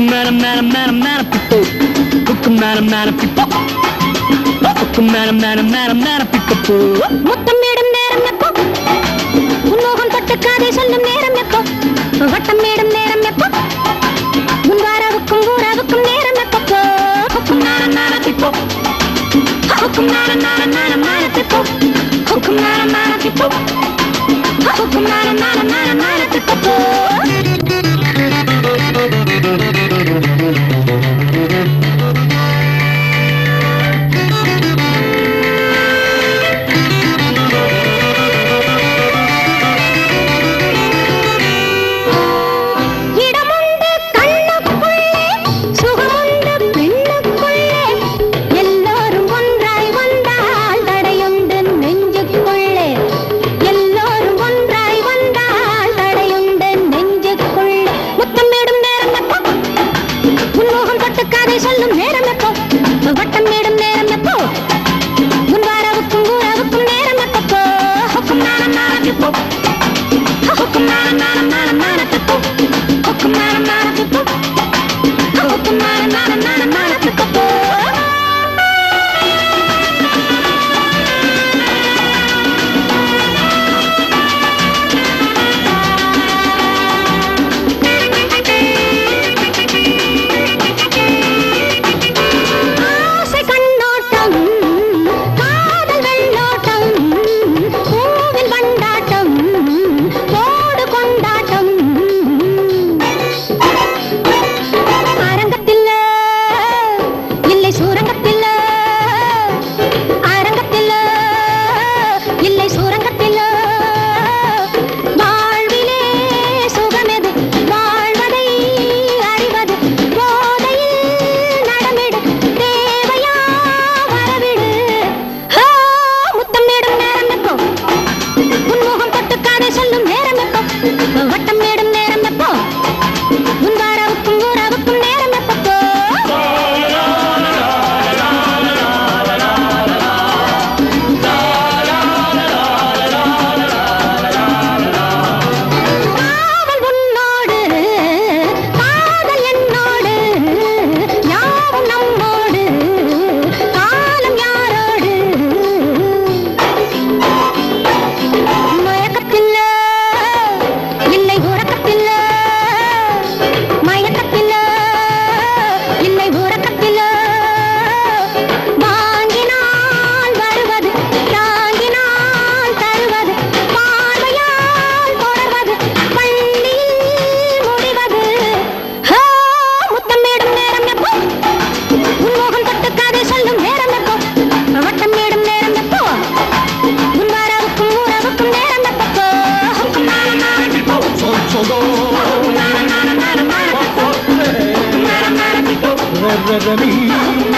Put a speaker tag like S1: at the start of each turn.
S1: Hukum mana mana mana mana people. Hukum mana mana people. Hukum mana mana mana mana people.
S2: முத்தமிடும் நேரம் எப்போ உன்மோகம் தொட்டு காதை சொல்லும் நேரம் எப்போ வட்டமிடும் நேரம் எப்போ உன் வாராவுக்கும் ஊராவுக்கும் நேரம் எப்போ
S1: Hukum mana mana people. Hukum mana mana mana mana people. Hukum mana mana people. Hukum mana mana mana mana people.
S2: சொல்லும்
S1: todo. Por re, re, re, mi.